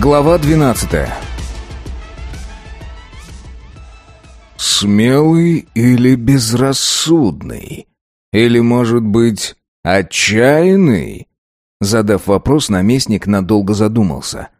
Глава 12 Смелый или безрассудный? Или, может быть, отчаянный? Задав вопрос, наместник надолго задумался.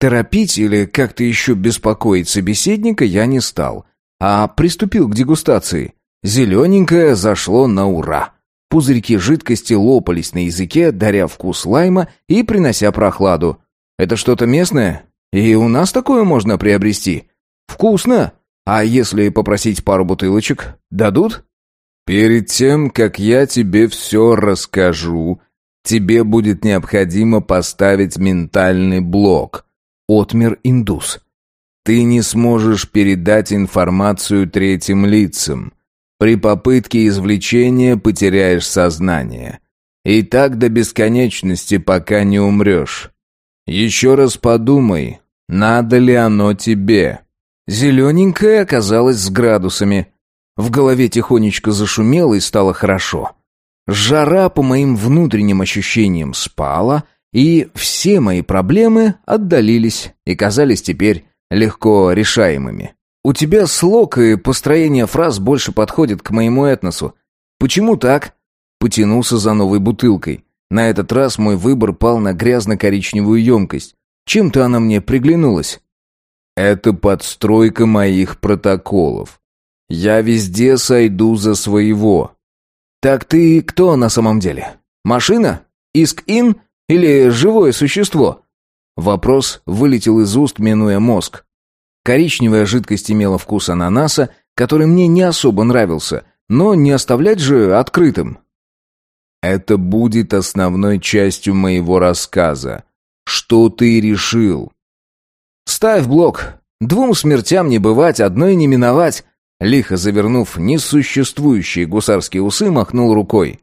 Торопить или как-то еще беспокоить собеседника я не стал, а приступил к дегустации. Зелененькое зашло на ура. Пузырьки жидкости лопались на языке, даря вкус лайма и принося прохладу. Это что-то местное? И у нас такое можно приобрести? Вкусно! А если попросить пару бутылочек, дадут? Перед тем, как я тебе все расскажу, тебе будет необходимо поставить ментальный блок. Отмер индус. Ты не сможешь передать информацию третьим лицам. При попытке извлечения потеряешь сознание. И так до бесконечности, пока не умрешь. Еще раз подумай, надо ли оно тебе. Зелененькое оказалось с градусами. В голове тихонечко зашумело и стало хорошо. Жара по моим внутренним ощущениям спала, и все мои проблемы отдалились и казались теперь легко решаемыми. У тебя слог и построение фраз больше подходит к моему этносу. Почему так? Потянулся за новой бутылкой. На этот раз мой выбор пал на грязно-коричневую емкость. Чем-то она мне приглянулась. Это подстройка моих протоколов. Я везде сойду за своего. Так ты кто на самом деле? Машина? Иск-ин? Или живое существо? Вопрос вылетел из уст, минуя мозг. Коричневая жидкость имела вкус ананаса, который мне не особо нравился, но не оставлять же открытым. Это будет основной частью моего рассказа. Что ты решил? «Ставь блок. Двум смертям не бывать, одной не миновать». Лихо завернув несуществующие гусарские усы, махнул рукой.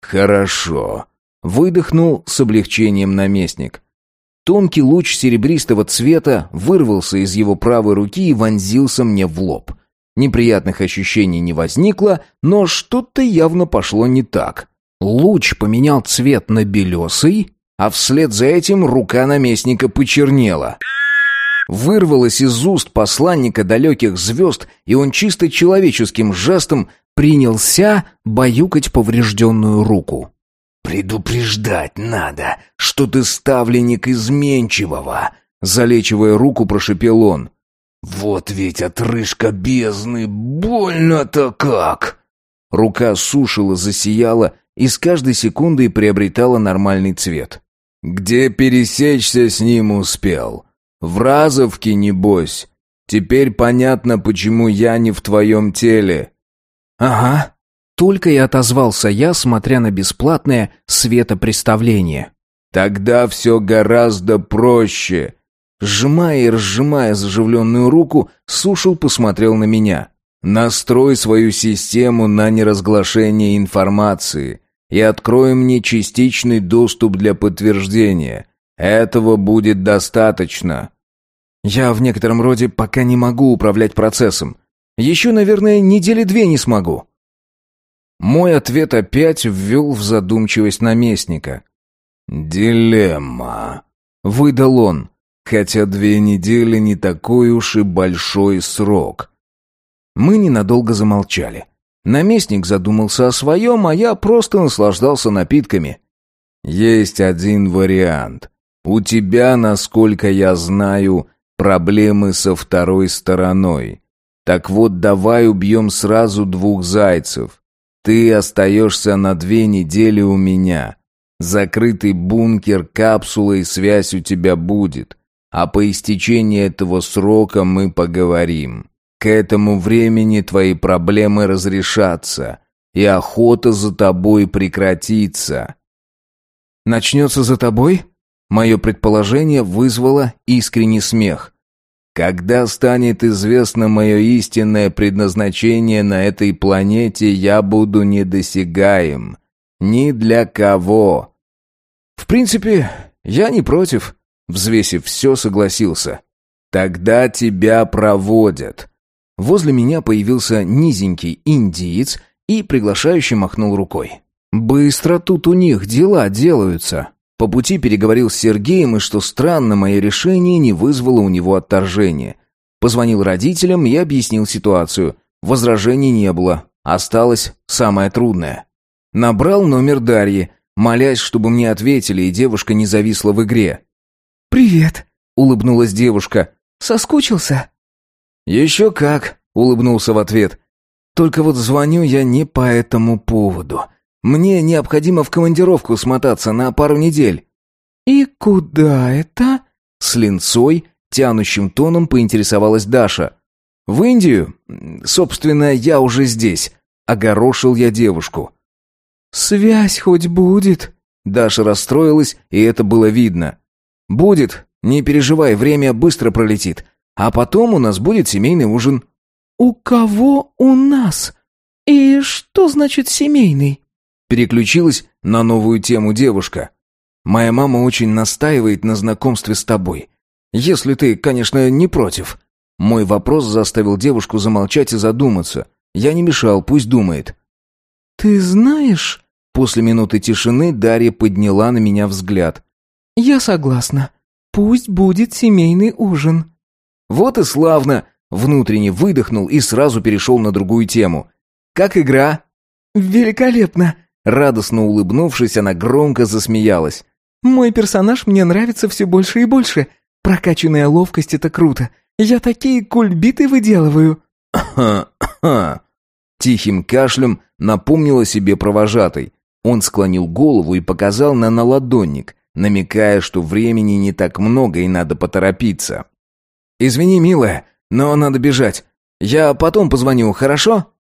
«Хорошо», — выдохнул с облегчением наместник. Тонкий луч серебристого цвета вырвался из его правой руки и вонзился мне в лоб. Неприятных ощущений не возникло, но что-то явно пошло не так. Луч поменял цвет на белесый, а вслед за этим рука наместника почернела вырвалось из уст посланника далеких звезд, и он чисто человеческим жестом принялся баюкать поврежденную руку. «Предупреждать надо, что ты ставленник изменчивого!» Залечивая руку, прошипел он. «Вот ведь отрыжка бездны, больно-то как!» Рука сушила, засияла и с каждой секундой приобретала нормальный цвет. «Где пересечься с ним успел?» В разовке, небось. Теперь понятно, почему я не в твоем теле». «Ага». Только и отозвался я, смотря на бесплатное светопреставление. «Тогда все гораздо проще». Сжимая и разжимая заживленную руку, Сушил посмотрел на меня. «Настрой свою систему на неразглашение информации и открой мне частичный доступ для подтверждения. Этого будет достаточно. Я в некотором роде пока не могу управлять процессом. Еще, наверное, недели две не смогу. Мой ответ опять ввел в задумчивость наместника. «Дилемма», — выдал он, хотя две недели не такой уж и большой срок. Мы ненадолго замолчали. Наместник задумался о своем, а я просто наслаждался напитками. «Есть один вариант. У тебя, насколько я знаю, проблемы со второй стороной. Так вот, давай убьем сразу двух зайцев. Ты остаешься на две недели у меня. Закрытый бункер, капсула и связь у тебя будет. А по истечении этого срока мы поговорим. К этому времени твои проблемы разрешатся, и охота за тобой прекратится. Начнется за тобой? Мое предположение вызвало искренний смех. «Когда станет известно мое истинное предназначение на этой планете, я буду недосягаем. Ни для кого». «В принципе, я не против», — взвесив все, согласился. «Тогда тебя проводят». Возле меня появился низенький индиец и приглашающе махнул рукой. «Быстро тут у них дела делаются». По пути переговорил с Сергеем, и, что странно, мое решение не вызвало у него отторжения. Позвонил родителям и объяснил ситуацию. Возражений не было. Осталось самое трудное. Набрал номер Дарьи, молясь, чтобы мне ответили, и девушка не зависла в игре. «Привет», — улыбнулась девушка. «Соскучился?» «Еще как», — улыбнулся в ответ. «Только вот звоню я не по этому поводу. Мне необходимо в командировку смотаться на пару недель». «И куда это?» С линцой, тянущим тоном поинтересовалась Даша. «В Индию? Собственно, я уже здесь», — огорошил я девушку. «Связь хоть будет?» Даша расстроилась, и это было видно. «Будет. Не переживай, время быстро пролетит. А потом у нас будет семейный ужин». «У кого у нас? И что значит семейный?» Переключилась на новую тему девушка. «Моя мама очень настаивает на знакомстве с тобой. Если ты, конечно, не против». Мой вопрос заставил девушку замолчать и задуматься. Я не мешал, пусть думает. «Ты знаешь...» После минуты тишины Дарья подняла на меня взгляд. «Я согласна. Пусть будет семейный ужин». «Вот и славно!» Внутренне выдохнул и сразу перешел на другую тему. «Как игра?» «Великолепно!» Радостно улыбнувшись, она громко засмеялась. «Мой персонаж мне нравится все больше и больше. Прокачанная ловкость — это круто. Я такие кульбиты выделываю». Тихим кашлем напомнила себе провожатый. Он склонил голову и показал на наладонник, намекая, что времени не так много и надо поторопиться. «Извини, милая, но надо бежать. Я потом позвоню, хорошо?»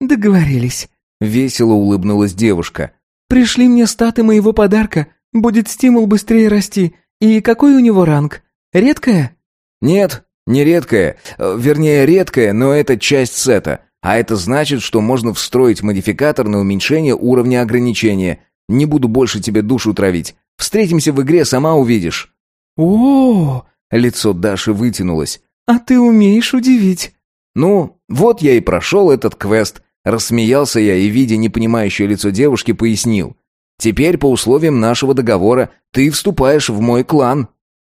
«Договорились», — весело улыбнулась девушка. «Пришли мне статы моего подарка. Будет стимул быстрее расти. И какой у него ранг? Редкая?» «Нет, не редкая. Вернее, редкая, но это часть сета. А это значит, что можно встроить модификатор на уменьшение уровня ограничения. Не буду больше тебе душу травить. Встретимся в игре, сама увидишь». «О-о-о!» Лицо Даши вытянулось. «А ты умеешь удивить». «Ну, вот я и прошел этот квест». Рассмеялся я и, видя непонимающее лицо девушки, пояснил. «Теперь, по условиям нашего договора, ты вступаешь в мой клан».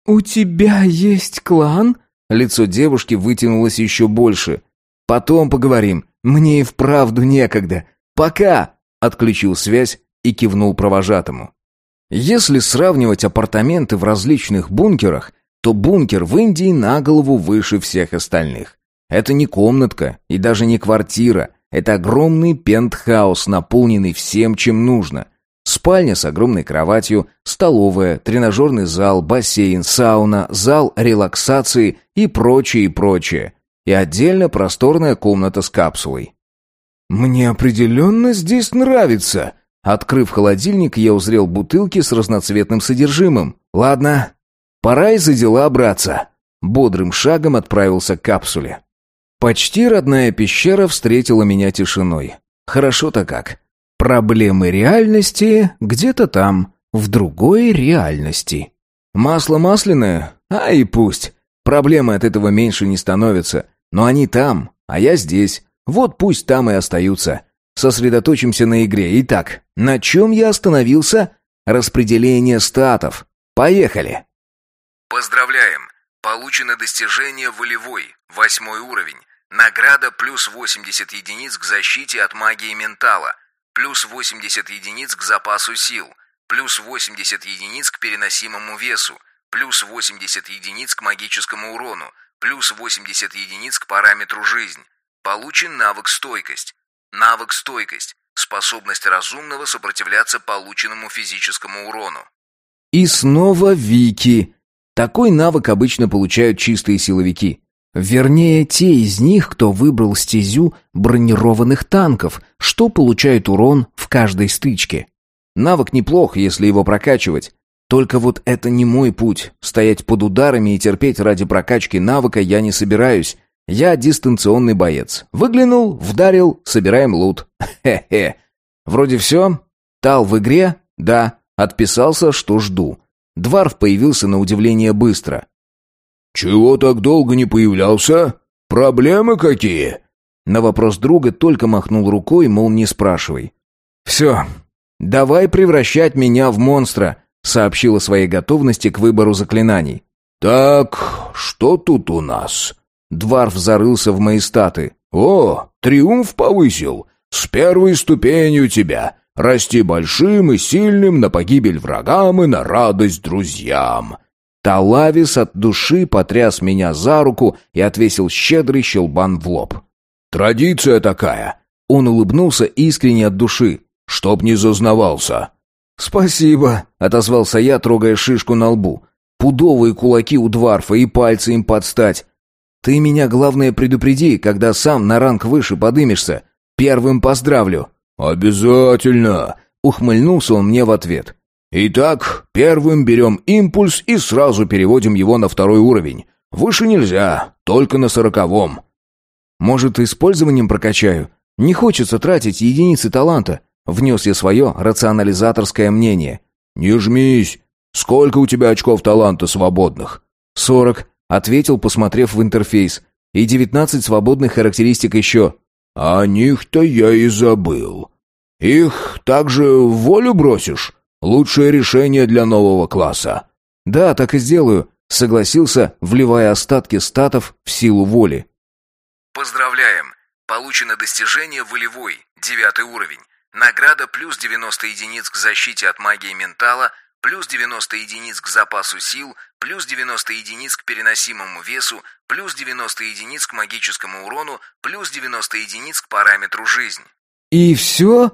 «У тебя есть клан?» Лицо девушки вытянулось еще больше. Потом поговорим. Мне и вправду некогда. Пока!» Отключил связь и кивнул провожатому. Если сравнивать апартаменты в различных бункерах, то бункер в Индии на голову выше всех остальных. Это не комнатка и даже не квартира. Это огромный пентхаус, наполненный всем, чем нужно. Спальня с огромной кроватью, столовая, тренажерный зал, бассейн, сауна, зал релаксации и прочее, и прочее и отдельно просторная комната с капсулой. «Мне определенно здесь нравится!» Открыв холодильник, я узрел бутылки с разноцветным содержимым. «Ладно, пора и за дела браться!» Бодрым шагом отправился к капсуле. Почти родная пещера встретила меня тишиной. Хорошо-то как. Проблемы реальности где-то там, в другой реальности. Масло масляное? А и пусть. Проблемы от этого меньше не становятся. Но они там, а я здесь. Вот пусть там и остаются. Сосредоточимся на игре. Итак, на чем я остановился? Распределение статов. Поехали. Поздравляем. Получено достижение волевой, восьмой уровень. Награда плюс 80 единиц к защите от магии ментала, плюс 80 единиц к запасу сил, плюс 80 единиц к переносимому весу, плюс 80 единиц к магическому урону, плюс 80 единиц к параметру «Жизнь». Получен навык «Стойкость». Навык «Стойкость» — способность разумного сопротивляться полученному физическому урону. И снова Вики. Такой навык обычно получают чистые силовики. Вернее, те из них, кто выбрал стезю бронированных танков, что получают урон в каждой стычке. Навык неплох, если его прокачивать. Только вот это не мой путь. Стоять под ударами и терпеть ради прокачки навыка я не собираюсь. Я дистанционный боец. Выглянул, вдарил, собираем лут. Хе-хе. Вроде все. Тал в игре? Да. Отписался, что жду. Дварф появился на удивление быстро. «Чего так долго не появлялся? Проблемы какие?» На вопрос друга только махнул рукой, мол, не спрашивай. «Все, давай превращать меня в монстра», сообщил о своей готовности к выбору заклинаний. «Так, что тут у нас?» Дварф зарылся в мои статы. «О, триумф повысил. С первой ступени у тебя. Расти большим и сильным на погибель врагам и на радость друзьям». Талавис от души потряс меня за руку и отвесил щедрый щелбан в лоб. «Традиция такая». Он улыбнулся искренне от души. «Чтоб не зазнавался». «Спасибо», — отозвался я, трогая шишку на лбу. «Пудовые кулаки у Дварфа и пальцы им подстать. Ты меня, главное, предупреди, когда сам на ранг выше подымешься. Первым поздравлю». «Обязательно!» — ухмыльнулся он мне в ответ. «Итак, первым берем импульс и сразу переводим его на второй уровень. Выше нельзя, только на сороковом». «Может, использованием прокачаю? Не хочется тратить единицы таланта», — внес я свое рационализаторское мнение. «Не жмись. Сколько у тебя очков таланта свободных?» «Сорок. Ответил, посмотрев в интерфейс. И девятнадцать свободных характеристик еще. «О них-то я и забыл. Их также в волю бросишь? Лучшее решение для нового класса». «Да, так и сделаю», — согласился, вливая остатки статов в силу воли. «Поздравляем! Получено достижение волевой, девятый уровень. Награда плюс 90 единиц к защите от магии ментала — плюс 90 единиц к запасу сил, плюс 90 единиц к переносимому весу, плюс 90 единиц к магическому урону, плюс 90 единиц к параметру жизнь. И все?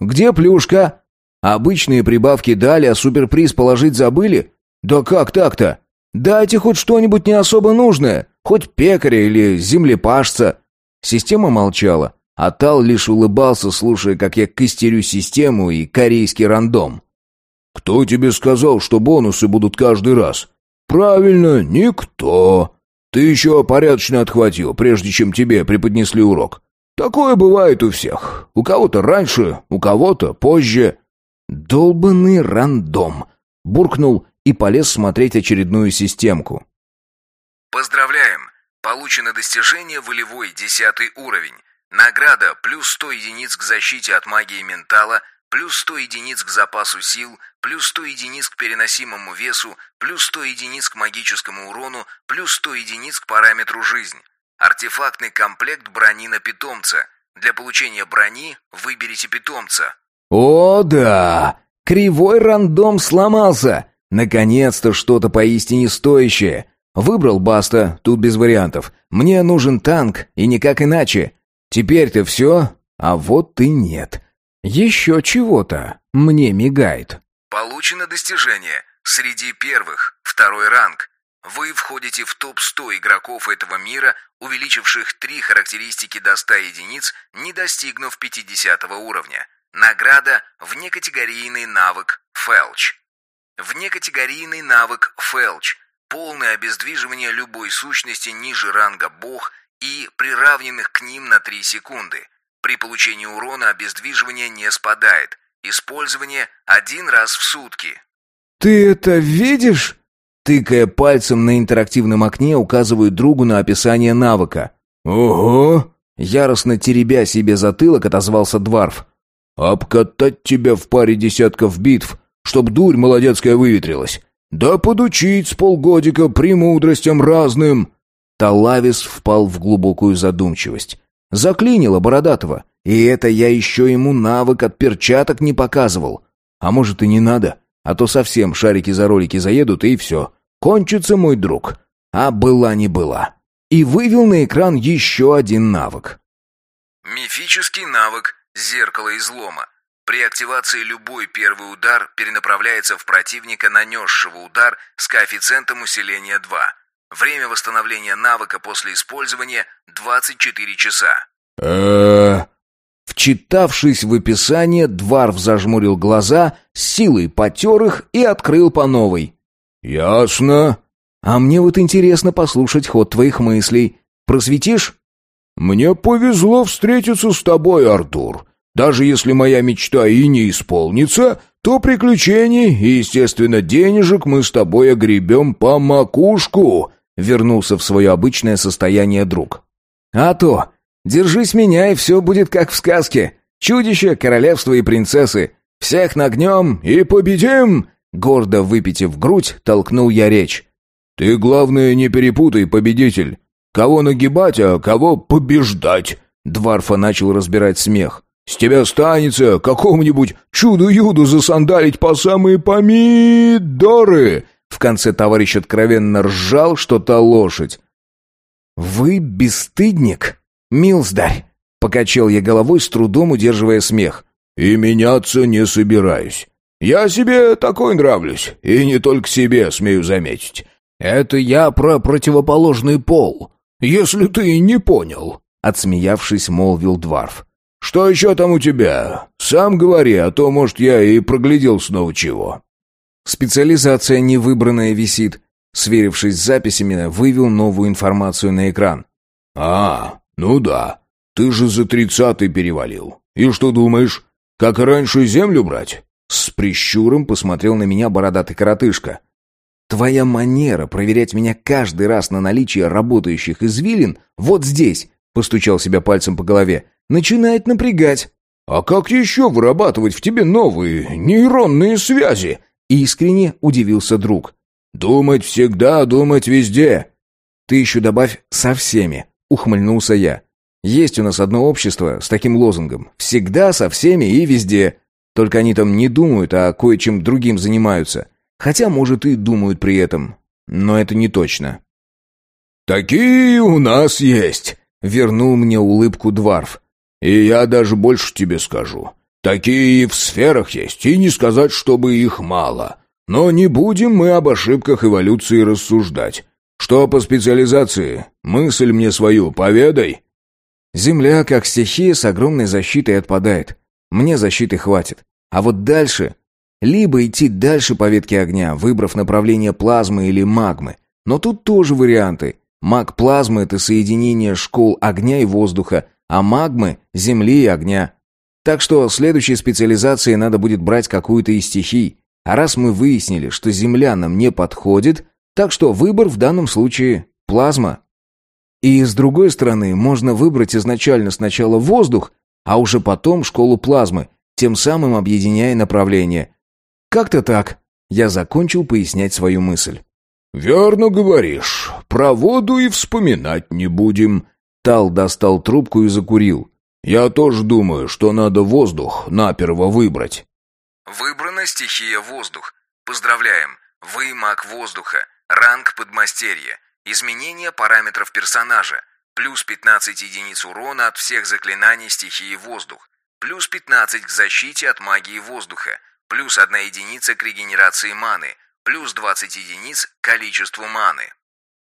Где плюшка? Обычные прибавки дали, а суперприз положить забыли? Да как так-то? Дайте хоть что-нибудь не особо нужное, хоть пекаря или землепашца. Система молчала, а Тал лишь улыбался, слушая, как я костерю систему и корейский рандом. «Кто тебе сказал, что бонусы будут каждый раз?» «Правильно, никто. Ты еще порядочно отхватил, прежде чем тебе преподнесли урок. Такое бывает у всех. У кого-то раньше, у кого-то позже». «Долбанный рандом!» — буркнул и полез смотреть очередную системку. «Поздравляем! Получено достижение волевой, десятый уровень. Награда плюс 100 единиц к защите от магии ментала, плюс 100 единиц к запасу сил, плюс 100 единиц к переносимому весу, плюс 100 единиц к магическому урону, плюс 100 единиц к параметру жизнь. Артефактный комплект брони на питомца. Для получения брони выберите питомца. О, да! Кривой рандом сломался! Наконец-то что-то поистине стоящее. Выбрал Баста, тут без вариантов. Мне нужен танк, и никак иначе. Теперь-то все, а вот и нет. Еще чего-то мне мигает. Получено достижение. Среди первых. Второй ранг. Вы входите в топ-100 игроков этого мира, увеличивших три характеристики до 100 единиц, не достигнув 50 уровня. Награда – внекатегорийный навык «Фелч». Внекатегорийный навык «Фелч» – полное обездвиживание любой сущности ниже ранга «Бог» и приравненных к ним на 3 секунды – при получении урона обездвиживание не спадает. Использование один раз в сутки. «Ты это видишь?» Тыкая пальцем на интерактивном окне, указываю другу на описание навыка. «Ого!» Яростно теребя себе затылок, отозвался Дварф. «Обкатать тебя в паре десятков битв, чтоб дурь молодецкая выветрилась. Да подучить с полгодика премудростям разным!» Талавис впал в глубокую задумчивость. Заклинило Бородатого. И это я еще ему навык от перчаток не показывал. А может и не надо, а то совсем шарики за ролики заедут и все. Кончится мой друг. А была не была. И вывел на экран еще один навык. Мифический навык «Зеркало излома». При активации любой первый удар перенаправляется в противника, нанесшего удар с коэффициентом усиления 2. Время восстановления навыка после использования 24 часа. э Вчитавшись в описание, Дварф зажмурил глаза, с силой потер их и открыл по новой. «Ясно». «А мне вот интересно послушать ход твоих мыслей. Просветишь?» «Мне повезло встретиться с тобой, Артур. Даже если моя мечта и не исполнится, то приключений и, естественно, денежек мы с тобой огребем по макушку вернулся в свое обычное состояние друг. «А то! Держись меня, и все будет как в сказке. Чудище, королевство и принцессы. Всех нагнем и победим!» Гордо выпитив грудь, толкнул я речь. «Ты, главное, не перепутай, победитель. Кого нагибать, а кого побеждать?» Дварфа начал разбирать смех. «С тебя станется какому-нибудь чуду-юду засандалить по самые помидоры!» В конце товарищ откровенно ржал, что та лошадь. «Вы бесстыдник, милздарь!» Покачал я головой, с трудом удерживая смех. «И меняться не собираюсь. Я себе такой нравлюсь, и не только себе, смею заметить. Это я про противоположный пол, если ты не понял», — отсмеявшись, молвил Дварф. «Что еще там у тебя? Сам говори, а то, может, я и проглядел снова чего». Специализация невыбранная висит. Сверившись с записями, вывел новую информацию на экран. «А, ну да. Ты же за тридцатый перевалил. И что думаешь, как и раньше землю брать?» С прищуром посмотрел на меня бородатый коротышка. «Твоя манера проверять меня каждый раз на наличие работающих извилин вот здесь», постучал себя пальцем по голове, начинает напрягать. «А как еще вырабатывать в тебе новые нейронные связи?» Искренне удивился друг. «Думать всегда, думать везде». «Ты еще добавь «со всеми», — ухмыльнулся я. «Есть у нас одно общество с таким лозунгом. Всегда, со всеми и везде. Только они там не думают, а кое-чем другим занимаются. Хотя, может, и думают при этом. Но это не точно». «Такие у нас есть», — вернул мне улыбку Дварф. «И я даже больше тебе скажу. Такие и в сферах есть, и не сказать, чтобы их мало. Но не будем мы об ошибках эволюции рассуждать. Что по специализации? Мысль мне свою поведай. Земля, как стихия, с огромной защитой отпадает. Мне защиты хватит. А вот дальше... Либо идти дальше по ветке огня, выбрав направление плазмы или магмы. Но тут тоже варианты. Маг плазмы — это соединение школ огня и воздуха, а магмы — земли и огня. Так что следующей специализацией надо будет брать какую-то из стихий. А раз мы выяснили, что Земля нам не подходит, так что выбор в данном случае – плазма. И с другой стороны, можно выбрать изначально сначала воздух, а уже потом школу плазмы, тем самым объединяя направления. Как-то так. Я закончил пояснять свою мысль. «Верно говоришь. Про воду и вспоминать не будем». Тал достал трубку и закурил. Я тоже думаю, что надо воздух наперво выбрать. Выбрана стихия воздух. Поздравляем. Вы маг воздуха. Ранг подмастерье. Изменение параметров персонажа. Плюс 15 единиц урона от всех заклинаний стихии воздух. Плюс 15 к защите от магии воздуха. Плюс 1 единица к регенерации маны. Плюс 20 единиц к количеству маны.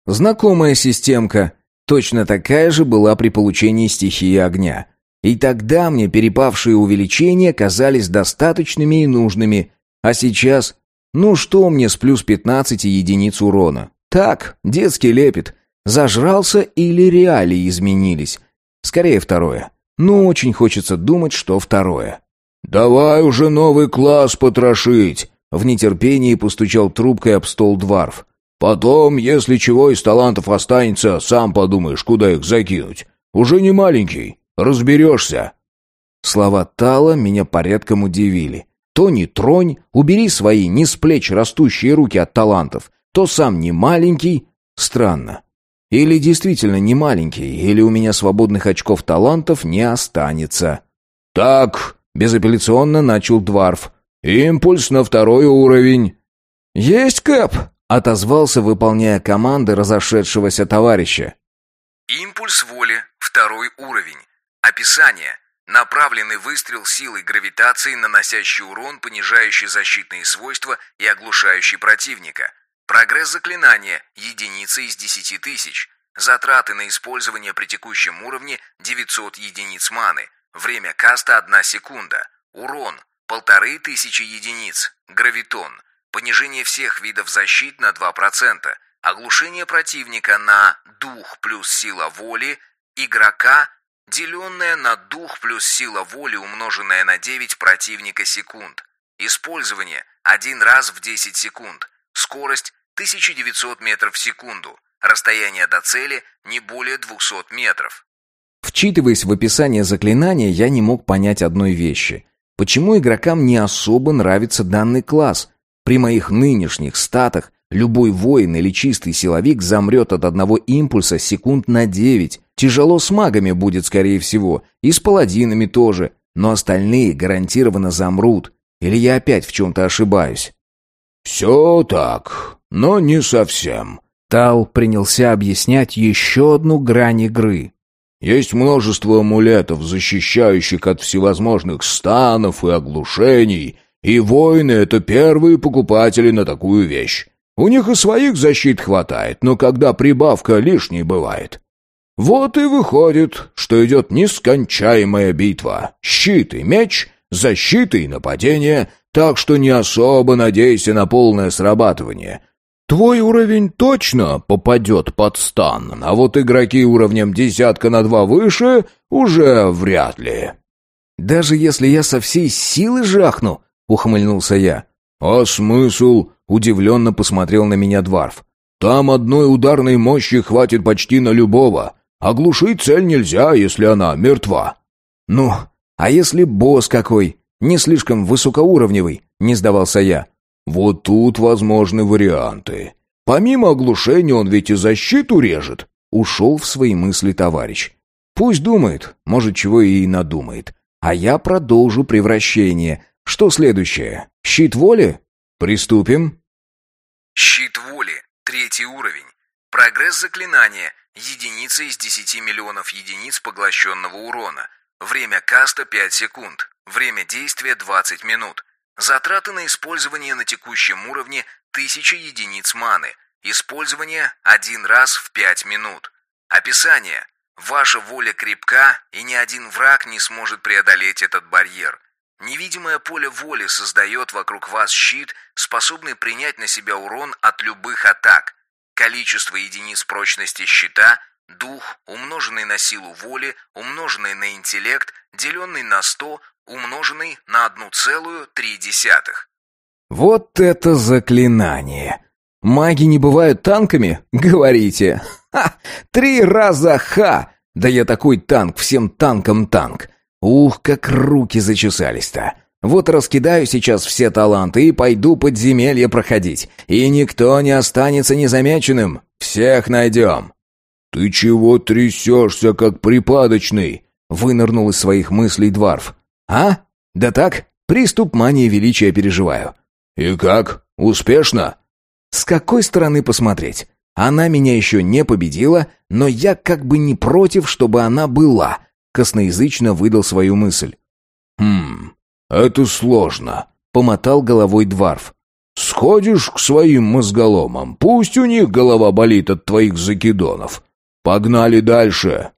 Знакомая системка. Точно такая же была при получении стихии огня. И тогда мне перепавшие увеличения казались достаточными и нужными. А сейчас... Ну что мне с плюс 15 единиц урона? Так, детский лепет. Зажрался или реалии изменились? Скорее второе. Но очень хочется думать, что второе. «Давай уже новый класс потрошить!» В нетерпении постучал трубкой об стол Дварф. «Потом, если чего из талантов останется, сам подумаешь, куда их закинуть. Уже не маленький. Разберешься». Слова Тала меня порядком удивили. То не тронь, убери свои не с плеч растущие руки от талантов, то сам не маленький. Странно. Или действительно не маленький, или у меня свободных очков талантов не останется. «Так», — безапелляционно начал Дварф, — «импульс на второй уровень». «Есть, Кэп!» — отозвался, выполняя команды разошедшегося товарища. Импульс воли, второй уровень. Описание. Направленный выстрел силой гравитации, наносящий урон, понижающий защитные свойства и оглушающий противника. Прогресс заклинания – единица из 10 тысяч. Затраты на использование при текущем уровне – 900 единиц маны. Время каста – 1 секунда. Урон – 1500 единиц. Гравитон. Понижение всех видов защит на 2%. Оглушение противника на дух плюс сила воли. Игрока деленное на дух плюс сила воли, умноженная на 9 противника секунд. Использование один раз в 10 секунд. Скорость 1900 метров в секунду. Расстояние до цели не более 200 метров. Вчитываясь в описание заклинания, я не мог понять одной вещи. Почему игрокам не особо нравится данный класс? При моих нынешних статах любой воин или чистый силовик замрет от одного импульса секунд на девять. Тяжело с магами будет, скорее всего, и с паладинами тоже, но остальные гарантированно замрут. Или я опять в чем-то ошибаюсь? «Все так, но не совсем», Тал принялся объяснять еще одну грань игры. Есть множество амулетов, защищающих от всевозможных станов и оглушений, и воины — это первые покупатели на такую вещь. У них и своих защит хватает, но когда прибавка лишней бывает. Вот и выходит, что идет нескончаемая битва. Щит и меч, защита и нападение, так что не особо надейся на полное срабатывание — Твой уровень точно попадет под стан, а вот игроки уровнем десятка на два выше уже вряд ли». «Даже если я со всей силы жахну?» — ухмыльнулся я. «А смысл?» — удивленно посмотрел на меня Дварф. «Там одной ударной мощи хватит почти на любого. Оглушить цель нельзя, если она мертва». «Ну, а если босс какой? Не слишком высокоуровневый?» — не сдавался я. Вот тут возможны варианты. Помимо оглушения он ведь и защиту режет. Ушел в свои мысли товарищ. Пусть думает, может, чего и надумает. А я продолжу превращение. Что следующее? Щит воли? Приступим. Щит воли. Третий уровень. Прогресс заклинания. Единица из 10 миллионов единиц поглощенного урона. Время каста 5 секунд. Время действия 20 минут. Затраты на использование на текущем уровне 1000 единиц маны. Использование один раз в 5 минут. Описание. Ваша воля крепка, и ни один враг не сможет преодолеть этот барьер. Невидимое поле воли создает вокруг вас щит, способный принять на себя урон от любых атак. Количество единиц прочности щита – дух, умноженный на силу воли, умноженный на интеллект, деленный на 100, умноженный на 1,3. Вот это заклинание! Маги не бывают танками, говорите? Ха! Три раза ха! Да я такой танк, всем танкам танк. Ух, как руки зачесались-то. Вот раскидаю сейчас все таланты и пойду подземелье проходить. И никто не останется незамеченным. Всех найдем. «Ты чего трясешься, как припадочный?» Вынырнул из своих мыслей Дварф. «А? Да так, приступ мании величия переживаю». «И как? Успешно?» «С какой стороны посмотреть? Она меня еще не победила, но я как бы не против, чтобы она была», косноязычно выдал свою мысль. «Хм, это сложно», — помотал головой Дварф. «Сходишь к своим мозголомам, пусть у них голова болит от твоих закидонов. Погнали дальше».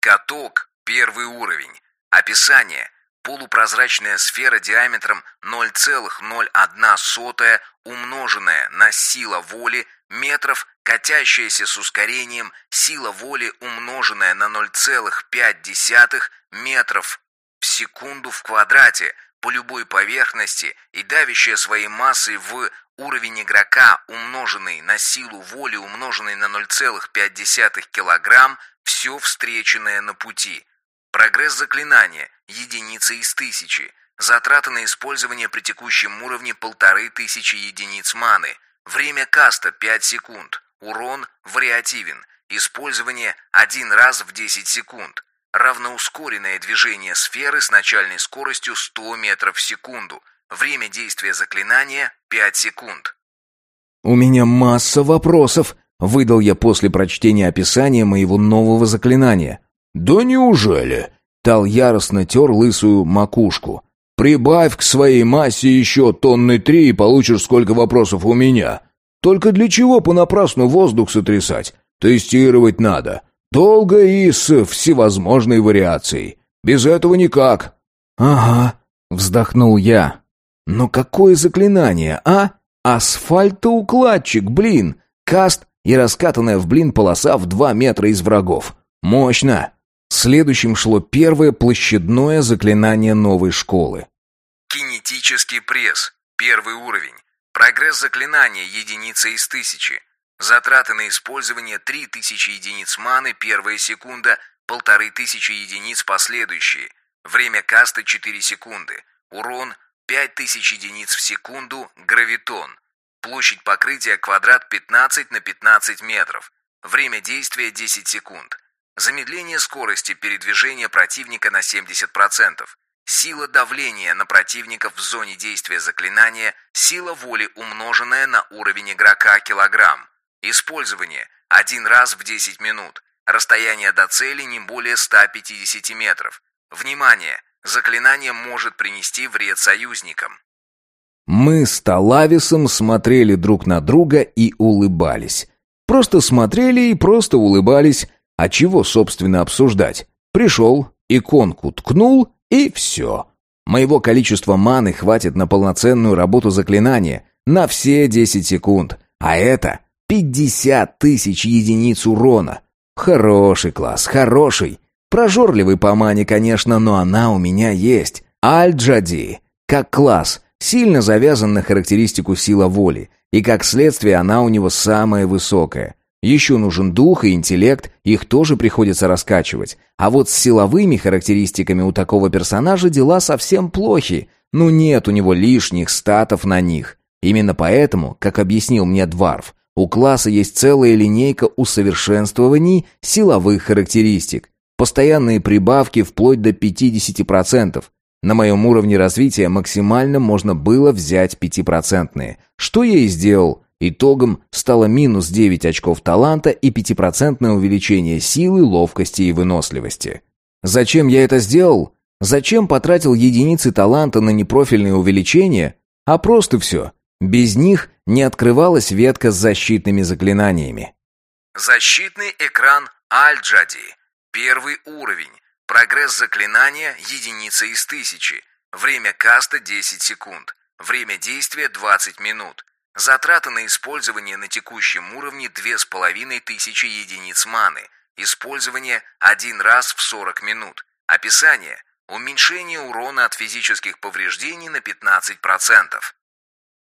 Каток, первый уровень. Описание. Полупрозрачная сфера диаметром 0,01 умноженная на сила воли метров, катящаяся с ускорением, сила воли умноженная на 0,5 метров в секунду в квадрате по любой поверхности и давящая своей массой в уровень игрока, умноженный на силу воли, умноженный на 0,5 килограмм, все встреченное на пути. Прогресс заклинания – единица из тысячи. Затраты на использование при текущем уровне – полторы тысячи единиц маны. Время каста – 5 секунд. Урон вариативен. Использование один раз в 10 секунд. Равноускоренное движение сферы с начальной скоростью 100 метров в секунду. Время действия заклинания – 5 секунд. «У меня масса вопросов», — выдал я после прочтения описания моего нового заклинания. «Да неужели?» Тал яростно тер лысую макушку. «Прибавь к своей массе еще тонны три и получишь сколько вопросов у меня. Только для чего понапрасну воздух сотрясать? Тестировать надо. Долго и с всевозможной вариацией. Без этого никак». «Ага», — вздохнул я. «Но какое заклинание, а? Асфальтоукладчик, блин! Каст и раскатанная в блин полоса в два метра из врагов. Мощно!» Следующим шло первое площадное заклинание новой школы. Кинетический пресс. Первый уровень. Прогресс заклинания единица из тысячи. Затраты на использование 3000 единиц маны первая секунда, 1500 единиц последующие. Время каста 4 секунды. Урон 5000 единиц в секунду гравитон. Площадь покрытия квадрат 15 на 15 метров. Время действия 10 секунд. Замедление скорости передвижения противника на 70%. Сила давления на противников в зоне действия заклинания, сила воли, умноженная на уровень игрока килограмм. Использование один раз в 10 минут. Расстояние до цели не более 150 метров. Внимание! Заклинание может принести вред союзникам. Мы с Талависом смотрели друг на друга и улыбались. Просто смотрели и просто улыбались. А чего, собственно, обсуждать? Пришел, иконку ткнул, и все. Моего количества маны хватит на полноценную работу заклинания, на все 10 секунд. А это 50 тысяч единиц урона. Хороший класс, хороший. Прожорливый по мане, конечно, но она у меня есть. Аль-Джади, как класс, сильно завязан на характеристику сила воли, и как следствие она у него самая высокая. Еще нужен дух и интеллект, их тоже приходится раскачивать. А вот с силовыми характеристиками у такого персонажа дела совсем плохи. Ну нет у него лишних статов на них. Именно поэтому, как объяснил мне Дварф, у класса есть целая линейка усовершенствований силовых характеристик. Постоянные прибавки вплоть до 50%. На моем уровне развития максимально можно было взять 5%. Что я и сделал. Итогом стало минус 9 очков таланта и 5% увеличение силы, ловкости и выносливости. Зачем я это сделал? Зачем потратил единицы таланта на непрофильные увеличения? А просто все. Без них не открывалась ветка с защитными заклинаниями. Защитный экран Аль-Джади. Первый уровень. Прогресс заклинания – единица из тысячи. Время каста – 10 секунд. Время действия – 20 минут. Затраты на использование на текущем уровне – 2500 единиц маны. Использование – один раз в 40 минут. Описание – уменьшение урона от физических повреждений на 15%.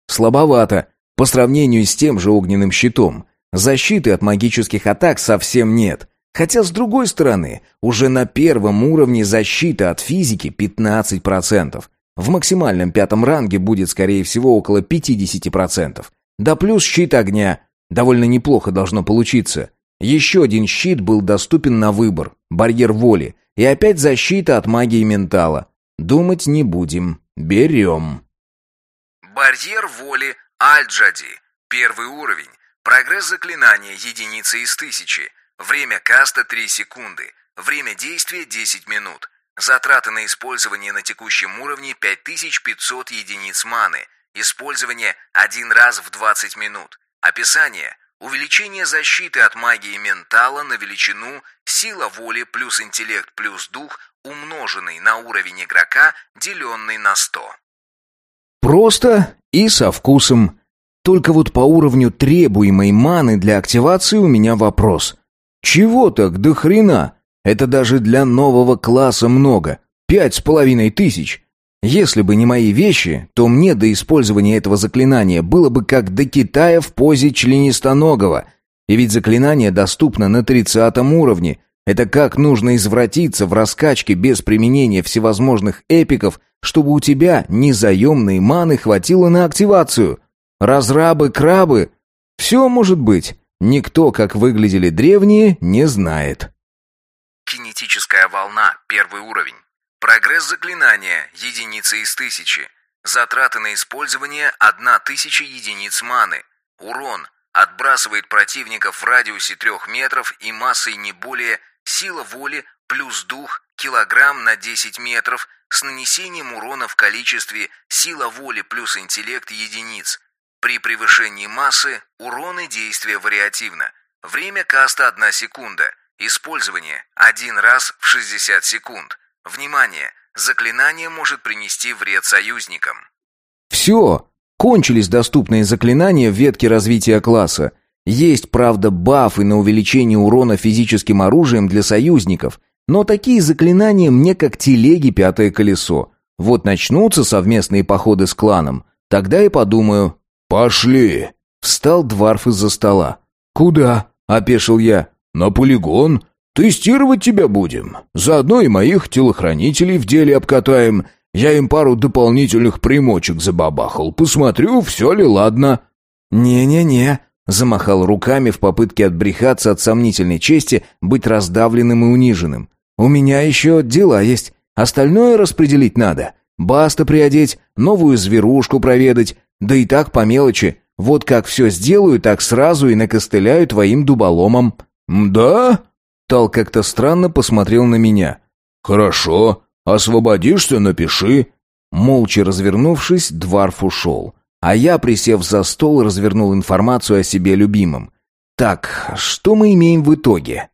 Слабовато, по сравнению с тем же огненным щитом. Защиты от магических атак совсем нет. Хотя, с другой стороны, уже на первом уровне защита от физики 15%. В максимальном пятом ранге будет, скорее всего, около 50%. Да плюс щит огня. Довольно неплохо должно получиться. Еще один щит был доступен на выбор. Барьер воли. И опять защита от магии ментала. Думать не будем. Берем. Барьер воли Аль-Джади. Первый уровень. Прогресс заклинания единица из тысячи. Время каста 3 секунды. Время действия 10 минут. Затраты на использование на текущем уровне 5500 единиц маны. Использование один раз в 20 минут. Описание. Увеличение защиты от магии ментала на величину сила воли плюс интеллект плюс дух, умноженный на уровень игрока, деленный на 100. Просто и со вкусом. Только вот по уровню требуемой маны для активации у меня вопрос. Чего так до хрена? Это даже для нового класса много. Пять с половиной тысяч. Если бы не мои вещи, то мне до использования этого заклинания было бы как до Китая в позе членистоногого. И ведь заклинание доступно на тридцатом уровне. Это как нужно извратиться в раскачке без применения всевозможных эпиков, чтобы у тебя незаемной маны хватило на активацию. Разрабы-крабы. Все может быть. Никто, как выглядели древние, не знает. Кинетическая волна, первый уровень. Прогресс заклинания, единица из тысячи. Затраты на использование – одна тысяча единиц маны. Урон отбрасывает противников в радиусе трех метров и массой не более сила воли плюс дух килограмм на 10 метров с нанесением урона в количестве сила воли плюс интеллект единиц. При превышении массы урон и действие вариативно. Время каста 1 секунда. Использование один раз в 60 секунд. Внимание! Заклинание может принести вред союзникам. Все. Кончились доступные заклинания в ветке развития класса. Есть, правда, бафы на увеличение урона физическим оружием для союзников, но такие заклинания мне как телеги пятое колесо. Вот начнутся совместные походы с кланом, тогда и подумаю, «Пошли!» Встал Дварф из-за стола. «Куда?» — опешил я. «На полигон. Тестировать тебя будем. Заодно и моих телохранителей в деле обкатаем. Я им пару дополнительных примочек забабахал. Посмотрю, все ли ладно». «Не-не-не», — замахал руками в попытке отбрехаться от сомнительной чести быть раздавленным и униженным. «У меня еще дела есть. Остальное распределить надо. Баста приодеть, новую зверушку проведать. Да и так по мелочи. Вот как все сделаю, так сразу и накостыляю твоим дуболомом». «Да?» Тал как-то странно посмотрел на меня. «Хорошо. Освободишься, напиши». Молча развернувшись, Дварф ушел. А я, присев за стол, развернул информацию о себе любимом. Так, что мы имеем в итоге?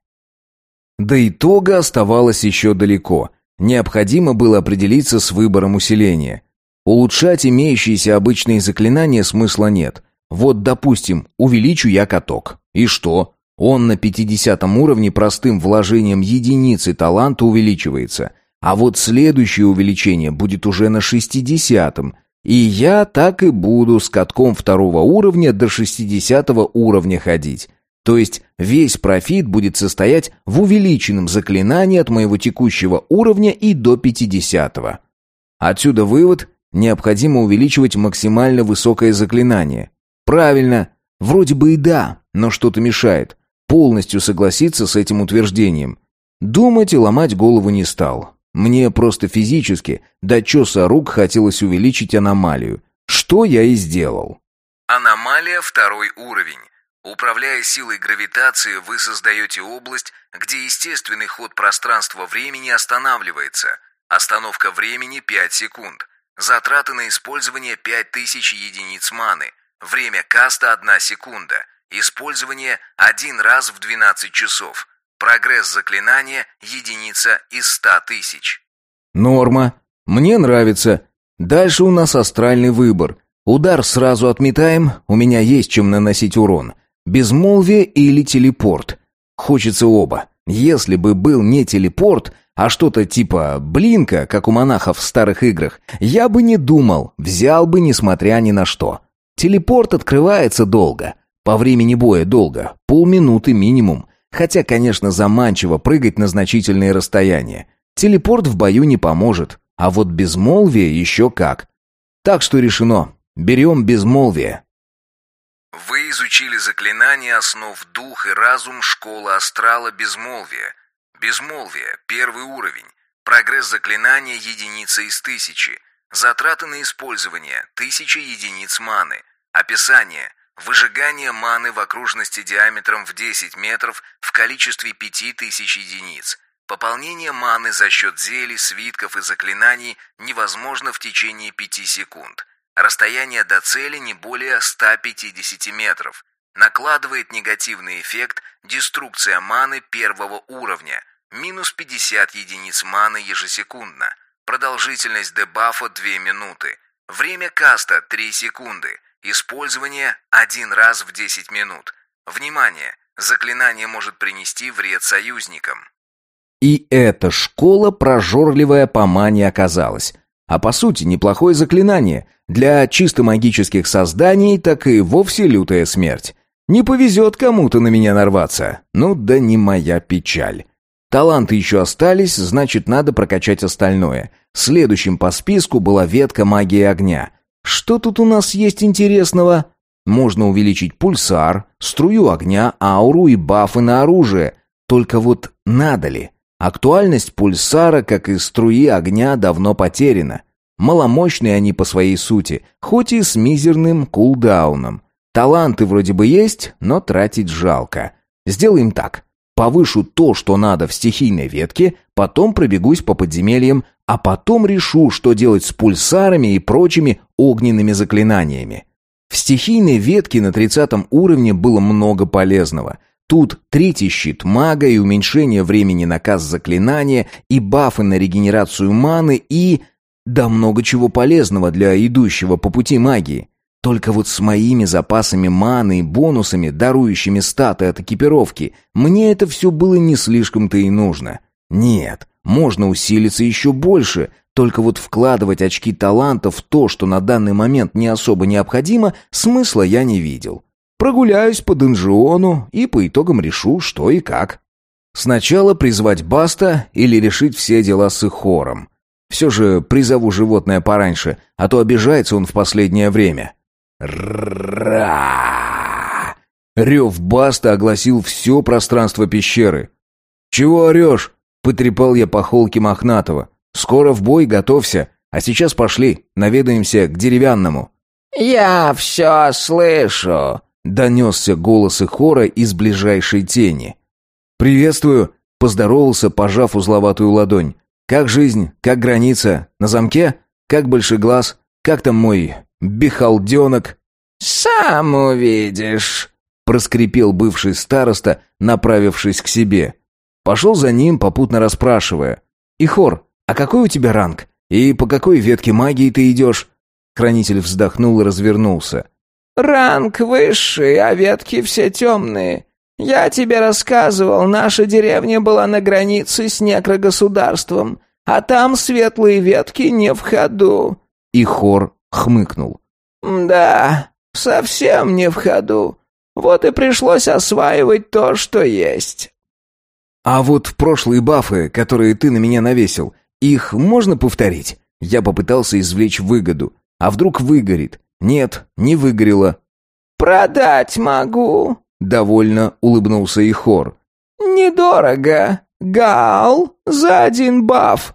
До итога оставалось еще далеко. Необходимо было определиться с выбором усиления. Улучшать имеющиеся обычные заклинания смысла нет. Вот, допустим, увеличу я каток. И что? Он на 50 уровне простым вложением единицы таланта увеличивается. А вот следующее увеличение будет уже на 60 И я так и буду с катком второго уровня до 60 уровня ходить. То есть весь профит будет состоять в увеличенном заклинании от моего текущего уровня и до 50 -го. Отсюда вывод – необходимо увеличивать максимально высокое заклинание. Правильно, вроде бы и да, но что-то мешает. Полностью согласиться с этим утверждением. Думать и ломать голову не стал. Мне просто физически до чеса рук хотелось увеличить аномалию. Что я и сделал. Аномалия второй уровень. Управляя силой гравитации, вы создаете область, где естественный ход пространства-времени останавливается. Остановка времени 5 секунд. Затраты на использование 5000 единиц маны. Время каста 1 секунда. Использование один раз в 12 часов. Прогресс заклинания – единица из 100 тысяч. Норма. Мне нравится. Дальше у нас астральный выбор. Удар сразу отметаем, у меня есть чем наносить урон. Безмолвие или телепорт. Хочется оба. Если бы был не телепорт, а что-то типа блинка, как у монахов в старых играх, я бы не думал, взял бы несмотря ни на что. Телепорт открывается долго. По времени боя долго, полминуты минимум. Хотя, конечно, заманчиво прыгать на значительные расстояния. Телепорт в бою не поможет, а вот безмолвие еще как. Так что решено. Берем безмолвие. Вы изучили заклинание основ дух и разум школы астрала безмолвия. Безмолвие, первый уровень. Прогресс заклинания единица из тысячи. Затраты на использование – тысяча единиц маны. Описание. Выжигание маны в окружности диаметром в 10 метров в количестве 5000 единиц. Пополнение маны за счет зелий, свитков и заклинаний невозможно в течение 5 секунд. Расстояние до цели не более 150 метров. Накладывает негативный эффект деструкция маны первого уровня. Минус 50 единиц маны ежесекундно. Продолжительность дебафа 2 минуты. Время каста 3 секунды. Использование один раз в 10 минут. Внимание! Заклинание может принести вред союзникам. И эта школа прожорливая по мане оказалась. А по сути неплохое заклинание. Для чисто магических созданий так и вовсе лютая смерть. Не повезет кому-то на меня нарваться. Ну да не моя печаль. Таланты еще остались, значит надо прокачать остальное. Следующим по списку была ветка магии огня. Что тут у нас есть интересного? Можно увеличить пульсар, струю огня, ауру и бафы на оружие. Только вот надо ли? Актуальность пульсара, как и струи огня, давно потеряна. Маломощные они по своей сути, хоть и с мизерным кулдауном. Таланты вроде бы есть, но тратить жалко. Сделаем так. Повышу то, что надо в стихийной ветке, потом пробегусь по подземельям, а потом решу, что делать с пульсарами и прочими огненными заклинаниями. В стихийной ветке на 30 уровне было много полезного. Тут третий щит мага и уменьшение времени на каст заклинания, и бафы на регенерацию маны, и... Да много чего полезного для идущего по пути магии. Только вот с моими запасами маны и бонусами, дарующими статы от экипировки, мне это все было не слишком-то и нужно. Нет, можно усилиться еще больше, только вот вкладывать очки таланта в то, что на данный момент не особо необходимо, смысла я не видел. Прогуляюсь по донжиону и по итогам решу, что и как. Сначала призвать Баста или решить все дела с Ихором. Все же призову животное пораньше, а то обижается он в последнее время. Ра! Рев Баста огласил все пространство пещеры. «Чего орешь?» — потрепал я по холке Мохнатого. «Скоро в бой, готовься. А сейчас пошли, наведаемся к деревянному». «Я все слышу», — донесся голос их хора из ближайшей тени. «Приветствую», — поздоровался, пожав узловатую ладонь. «Как жизнь? Как граница? На замке? Как большой глаз? Как там мой бихалденок?» «Сам увидишь», — проскрипел бывший староста, направившись к себе. Пошел за ним, попутно расспрашивая. «Ихор, а какой у тебя ранг? И по какой ветке магии ты идешь?» Хранитель вздохнул и развернулся. «Ранг высший, а ветки все темные. Я тебе рассказывал, наша деревня была на границе с некрогосударством, а там светлые ветки не в ходу». И хор хмыкнул. «Да, совсем не в ходу. Вот и пришлось осваивать то, что есть». «А вот прошлые бафы, которые ты на меня навесил, их можно повторить?» Я попытался извлечь выгоду. А вдруг выгорит? Нет, не выгорело. «Продать могу», — довольно улыбнулся и хор. «Недорого. Гал за один баф».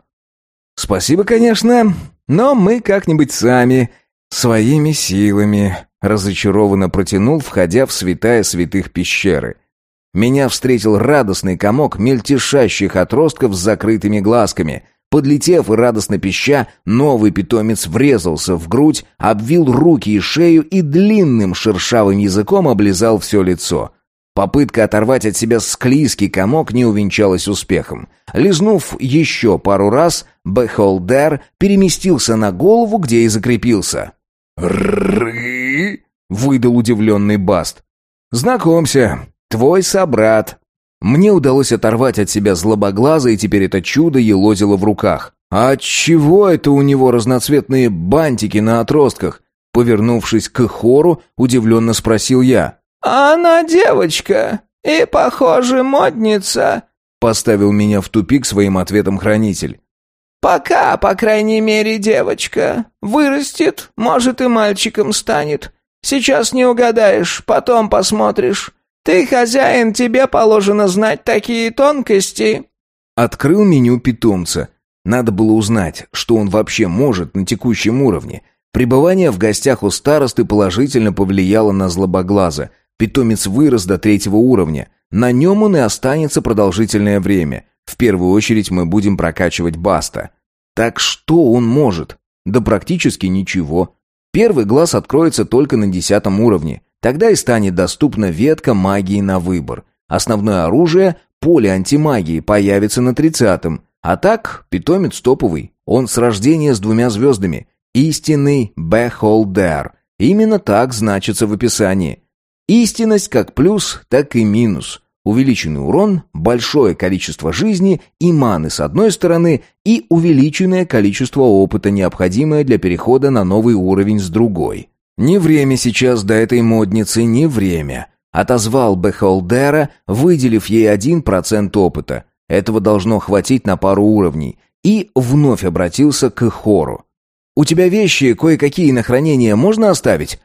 «Спасибо, конечно, но мы как-нибудь сами, своими силами», — разочарованно протянул, входя в святая святых пещеры. Меня встретил радостный комок мельтешащих отростков с закрытыми глазками — Подлетев и радостно пища, новый питомец врезался в грудь, обвил руки и шею и длинным шершавым языком облизал все лицо. Попытка оторвать от себя склизкий комок не увенчалась успехом. Лизнув еще пару раз, Бехолдер переместился на голову, где и закрепился. «Ры!» — выдал удивленный Баст. «Знакомься, твой собрат», мне удалось оторвать от себя злобоглаза, и теперь это чудо елозило в руках. «А чего это у него разноцветные бантики на отростках?» Повернувшись к хору, удивленно спросил я. «Она девочка и, похоже, модница», поставил меня в тупик своим ответом хранитель. «Пока, по крайней мере, девочка. Вырастет, может, и мальчиком станет. Сейчас не угадаешь, потом посмотришь. «Ты хозяин, тебе положено знать такие тонкости». Открыл меню питомца. Надо было узнать, что он вообще может на текущем уровне. Пребывание в гостях у старосты положительно повлияло на злобоглаза. Питомец вырос до третьего уровня. На нем он и останется продолжительное время. В первую очередь мы будем прокачивать Баста. Так что он может? Да практически ничего. Первый глаз откроется только на десятом уровне. Тогда и станет доступна ветка магии на выбор. Основное оружие, поле антимагии, появится на тридцатом. А так, питомец топовый. Он с рождения с двумя звездами. Истинный Бехолдер. Именно так значится в описании. Истинность как плюс, так и минус. Увеличенный урон, большое количество жизни и маны с одной стороны и увеличенное количество опыта, необходимое для перехода на новый уровень с другой. «Не время сейчас до этой модницы, не время», — отозвал Бехолдера, выделив ей один процент опыта. Этого должно хватить на пару уровней. И вновь обратился к хору. «У тебя вещи кое-какие на хранение можно оставить?»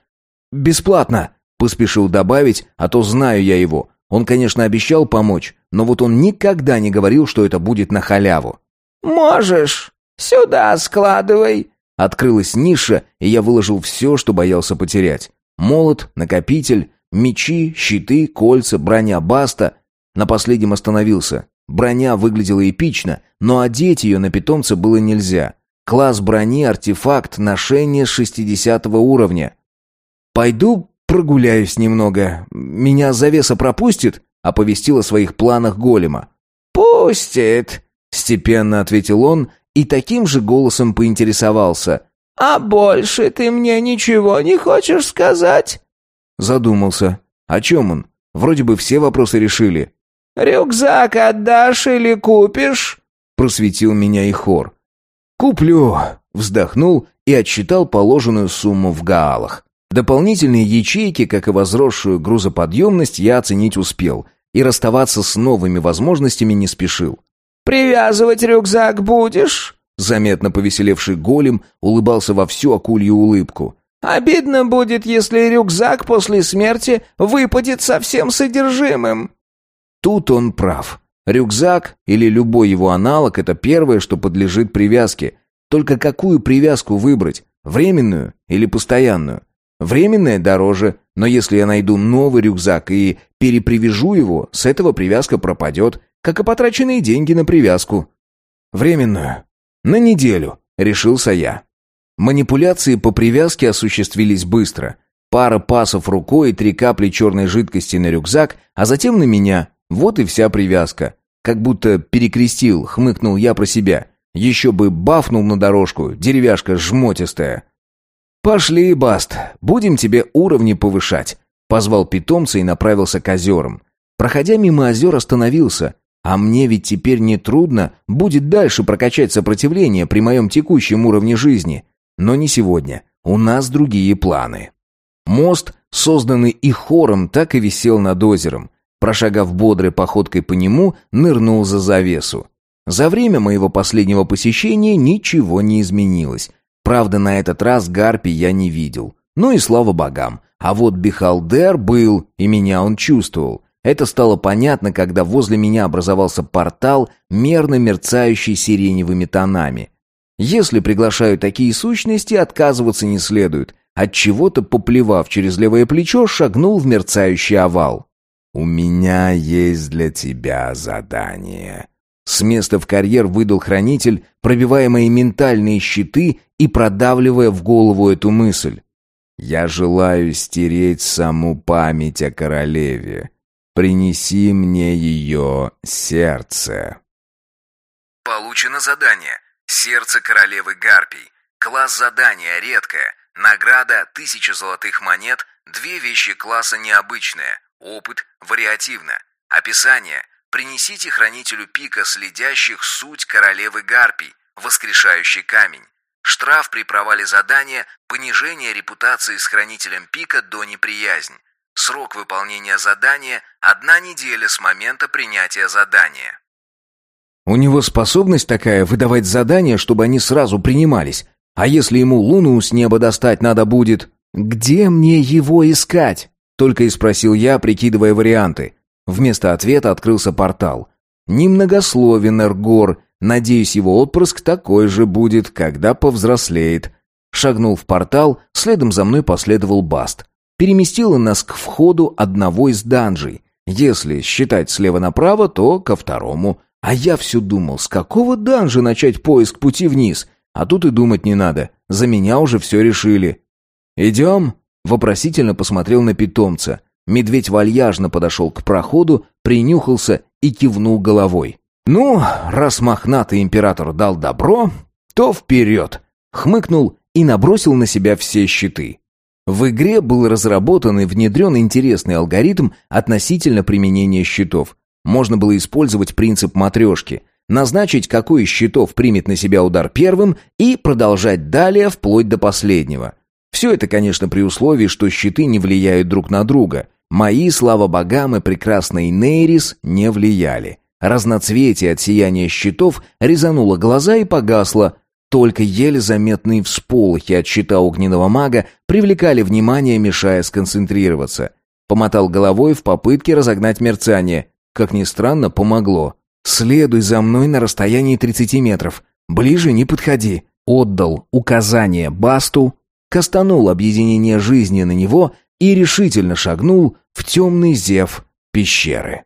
«Бесплатно», — поспешил добавить, а то знаю я его. Он, конечно, обещал помочь, но вот он никогда не говорил, что это будет на халяву. «Можешь. Сюда складывай», Открылась ниша, и я выложил все, что боялся потерять. Молот, накопитель, мечи, щиты, кольца, броня баста. На последнем остановился. Броня выглядела эпично, но одеть ее на питомца было нельзя. Класс брони, артефакт, ношение 60 уровня. «Пойду прогуляюсь немного. Меня завеса пропустит?» — оповестил о своих планах голема. «Пустит», — степенно ответил он и таким же голосом поинтересовался. «А больше ты мне ничего не хочешь сказать?» Задумался. О чем он? Вроде бы все вопросы решили. «Рюкзак отдашь или купишь?» Просветил меня и хор. «Куплю», вздохнул и отсчитал положенную сумму в гаалах. Дополнительные ячейки, как и возросшую грузоподъемность, я оценить успел и расставаться с новыми возможностями не спешил. «Привязывать рюкзак будешь?» Заметно повеселевший голем улыбался во всю акулью улыбку. «Обидно будет, если рюкзак после смерти выпадет со всем содержимым». Тут он прав. Рюкзак или любой его аналог – это первое, что подлежит привязке. Только какую привязку выбрать? Временную или постоянную? Временная дороже, но если я найду новый рюкзак и перепривяжу его, с этого привязка пропадет, как и потраченные деньги на привязку. Временную. На неделю, решился я. Манипуляции по привязке осуществились быстро. Пара пасов рукой и три капли черной жидкости на рюкзак, а затем на меня. Вот и вся привязка. Как будто перекрестил, хмыкнул я про себя. Еще бы бафнул на дорожку, деревяшка жмотистая. «Пошли, Баст, будем тебе уровни повышать», — позвал питомца и направился к озерам. Проходя мимо озер, остановился. А мне ведь теперь не трудно будет дальше прокачать сопротивление при моем текущем уровне жизни. Но не сегодня. У нас другие планы. Мост, созданный и хором, так и висел над озером. Прошагав бодрой походкой по нему, нырнул за завесу. За время моего последнего посещения ничего не изменилось. Правда, на этот раз гарпи я не видел. Ну и слава богам. А вот Бихалдер был, и меня он чувствовал. Это стало понятно, когда возле меня образовался портал, мерно мерцающий сиреневыми тонами. Если приглашают такие сущности, отказываться не следует. От чего-то поплевав через левое плечо, шагнул в мерцающий овал. «У меня есть для тебя задание». С места в карьер выдал хранитель, пробивая мои ментальные щиты и продавливая в голову эту мысль. «Я желаю стереть саму память о королеве. Принеси мне ее сердце». Получено задание. Сердце королевы Гарпий. Класс задания редкое. Награда тысяча золотых монет. Две вещи класса необычные. Опыт вариативно. Описание. Принесите хранителю пика следящих суть королевы Гарпий, воскрешающий камень. Штраф при провале задания – понижение репутации с хранителем пика до неприязнь. Срок выполнения задания – одна неделя с момента принятия задания. У него способность такая выдавать задания, чтобы они сразу принимались. А если ему луну с неба достать надо будет, где мне его искать? Только и спросил я, прикидывая варианты. Вместо ответа открылся портал. Немногословен Эргор, надеюсь, его отпрыск такой же будет, когда повзрослеет. Шагнул в портал, следом за мной последовал Баст. Переместил нас к входу одного из данжей. Если считать слева направо, то ко второму. А я все думал, с какого данжа начать поиск пути вниз? А тут и думать не надо. За меня уже все решили. «Идем?» — вопросительно посмотрел на питомца. Медведь вальяжно подошел к проходу, принюхался и кивнул головой. «Ну, раз мохнатый император дал добро, то вперед!» Хмыкнул и набросил на себя все щиты. В игре был разработан и внедрен интересный алгоритм относительно применения щитов. Можно было использовать принцип матрешки, назначить, какой из щитов примет на себя удар первым и продолжать далее вплоть до последнего. Все это, конечно, при условии, что щиты не влияют друг на друга – Мои, слава богам, и прекрасный Нейрис не влияли. Разноцветие от сияния щитов резануло глаза и погасло. Только еле заметные всполохи от щита огненного мага привлекали внимание, мешая сконцентрироваться. Помотал головой в попытке разогнать мерцание. Как ни странно, помогло. «Следуй за мной на расстоянии 30 метров. Ближе не подходи». Отдал указание Басту, кастанул объединение жизни на него и решительно шагнул в темный зев пещеры.